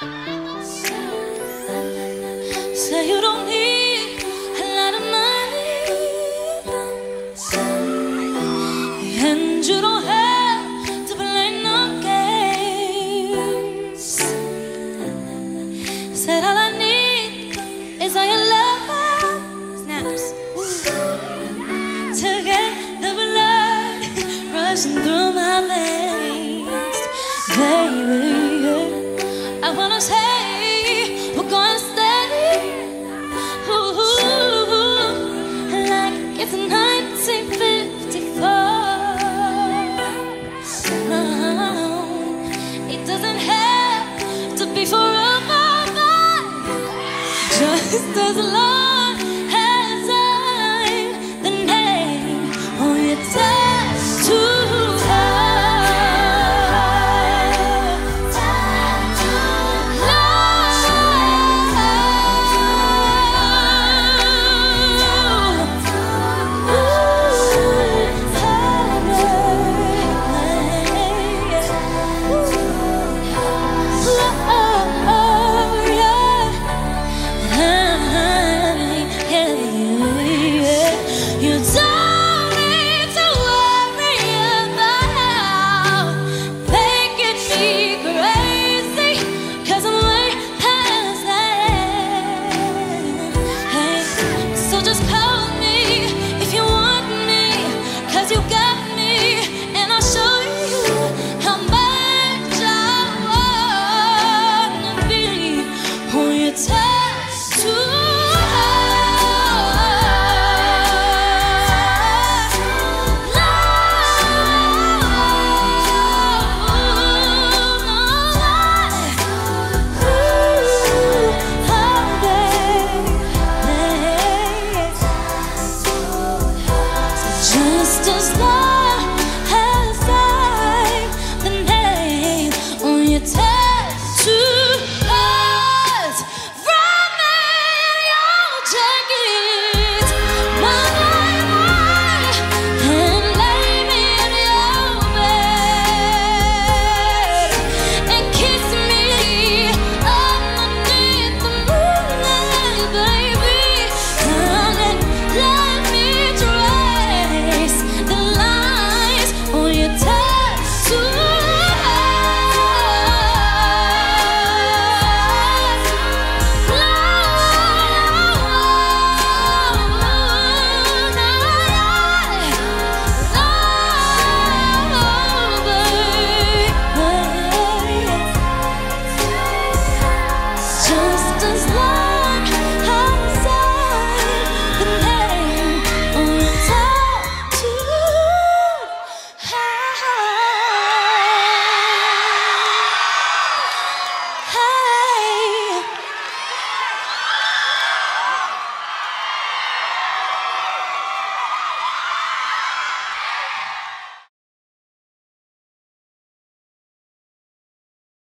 Say you don't need a lot of money, and you don't have to play no games. Said all I need is all your love, snaps, to get the blood rushing through Wanna we're going steady, ooh, like it's 1954. No, uh-huh. it doesn't have to be just as long.